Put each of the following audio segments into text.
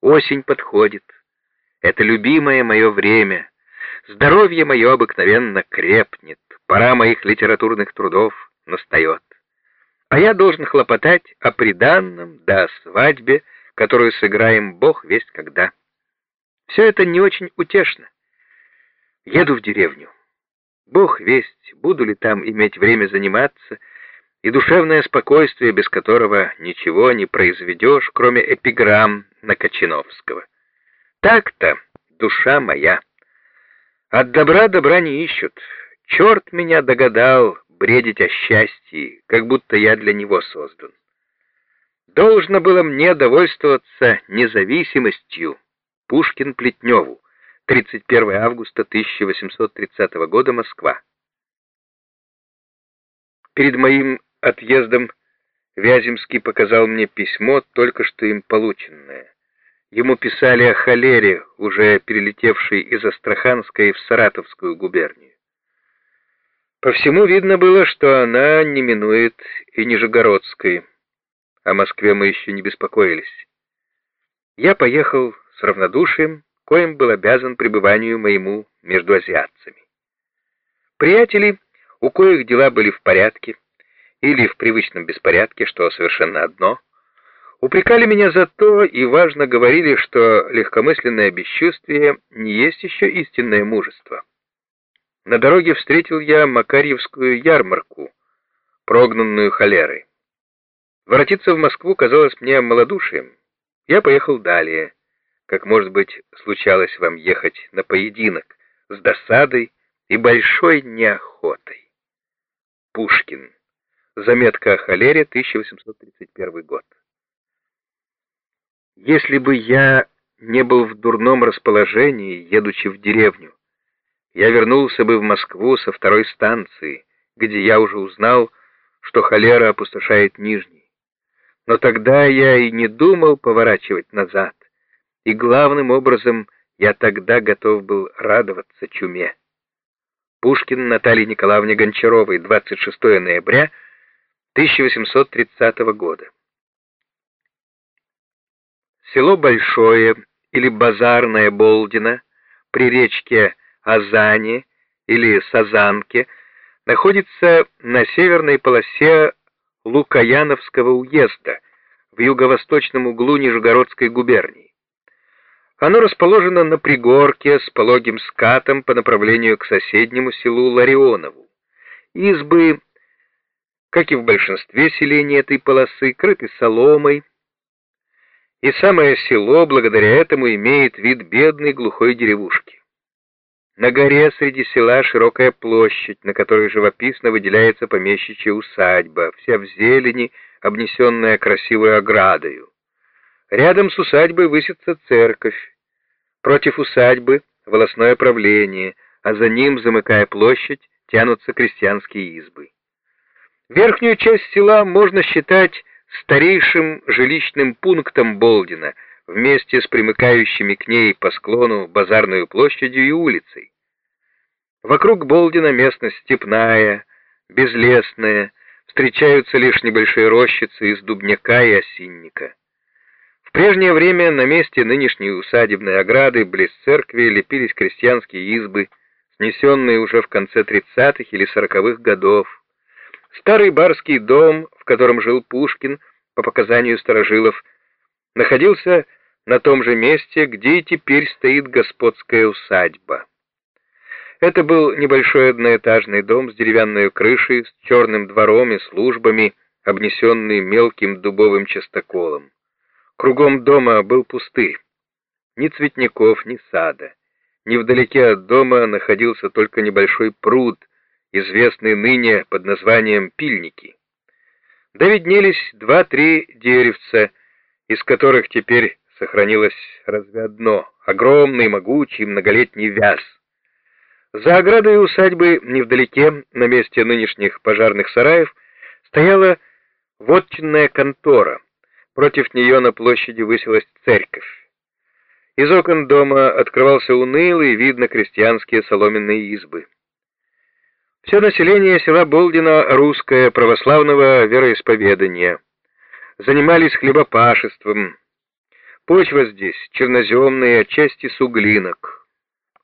Осень подходит. Это любимое мое время. Здоровье мое обыкновенно крепнет. Пора моих литературных трудов настает. А я должен хлопотать о приданном да о свадьбе, которую сыграем бог весть когда. Все это не очень утешно. Еду в деревню. Бог весть, буду ли там иметь время заниматься, и душевное спокойствие, без которого ничего не произведешь, кроме эпиграмм на Кочиновского. Так-то, душа моя. От добра добра не ищут. Черт меня догадал бредить о счастье, как будто я для него создан. Должно было мне довольствоваться независимостью. Пушкин Плетневу, 31 августа 1830 года, Москва. Перед моим отъездом Вяземский показал мне письмо, только что им полученное. Ему писали о холере, уже перелетевшей из Астраханской в Саратовскую губернию. По всему видно было, что она не минует и Нижегородской. О Москве мы еще не беспокоились. Я поехал с равнодушием, коим был обязан пребыванию моему между азиатцами. Приятели, у коих дела были в порядке, или в привычном беспорядке, что совершенно одно, упрекали меня за то и важно говорили, что легкомысленное бесчувствие не есть еще истинное мужество. На дороге встретил я Макарьевскую ярмарку, прогнанную холерой. Воротиться в Москву казалось мне малодушием. Я поехал далее, как, может быть, случалось вам ехать на поединок, с досадой и большой неохотой. Пушкин. Заметка о холере, 1831 год. Если бы я не был в дурном расположении, едучи в деревню, я вернулся бы в Москву со второй станции, где я уже узнал, что холера опустошает Нижний. Но тогда я и не думал поворачивать назад, и главным образом я тогда готов был радоваться чуме. Пушкин Наталье Николаевне Гончаровой, 26 ноября 1830 года. Село Большое или Базарное Болдино при речке Азане или Сазанке находится на северной полосе Лукаяновского уезда в юго-восточном углу Нижегородской губернии. Оно расположено на пригорке с пологим скатом по направлению к соседнему селу Ларионову. Избы как и в большинстве селений этой полосы, крыты соломой, и самое село благодаря этому имеет вид бедной глухой деревушки. На горе среди села широкая площадь, на которой живописно выделяется помещичья усадьба, вся в зелени, обнесенная красивой оградою. Рядом с усадьбой высится церковь, против усадьбы — волосное правление, а за ним, замыкая площадь, тянутся крестьянские избы. Верхнюю часть села можно считать старейшим жилищным пунктом Болдина, вместе с примыкающими к ней по склону базарную площадью и улицей. Вокруг Болдина местность степная, безлесная, встречаются лишь небольшие рощицы из дубняка и осинника. В прежнее время на месте нынешней усадебной ограды близ церкви лепились крестьянские избы, снесенные уже в конце 30-х или 40-х годов, Старый барский дом, в котором жил Пушкин, по показанию старожилов, находился на том же месте, где и теперь стоит господская усадьба. Это был небольшой одноэтажный дом с деревянной крышей, с черным двором и службами, обнесенный мелким дубовым частоколом. Кругом дома был пустырь. Ни цветников, ни сада. Невдалеке от дома находился только небольшой пруд, известный ныне под названием Пильники. Да виднелись два-три деревца, из которых теперь сохранилось разве одно, огромный, могучий, многолетний вяз. За оградой усадьбы, невдалеке, на месте нынешних пожарных сараев, стояла вотчинная контора. Против нее на площади высилась церковь. Из окон дома открывался унылый, видно, крестьянские соломенные избы. Все население села Болдина русское, православного вероисповедания. Занимались хлебопашеством. Почва здесь черноземная, отчасти суглинок.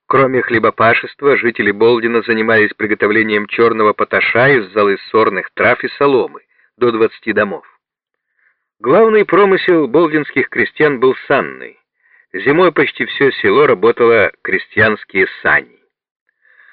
Кроме хлебопашества, жители Болдина занимались приготовлением черного поташа из золы сорных трав и соломы, до 20 домов. Главный промысел болдинских крестьян был санный. Зимой почти все село работало крестьянские сани.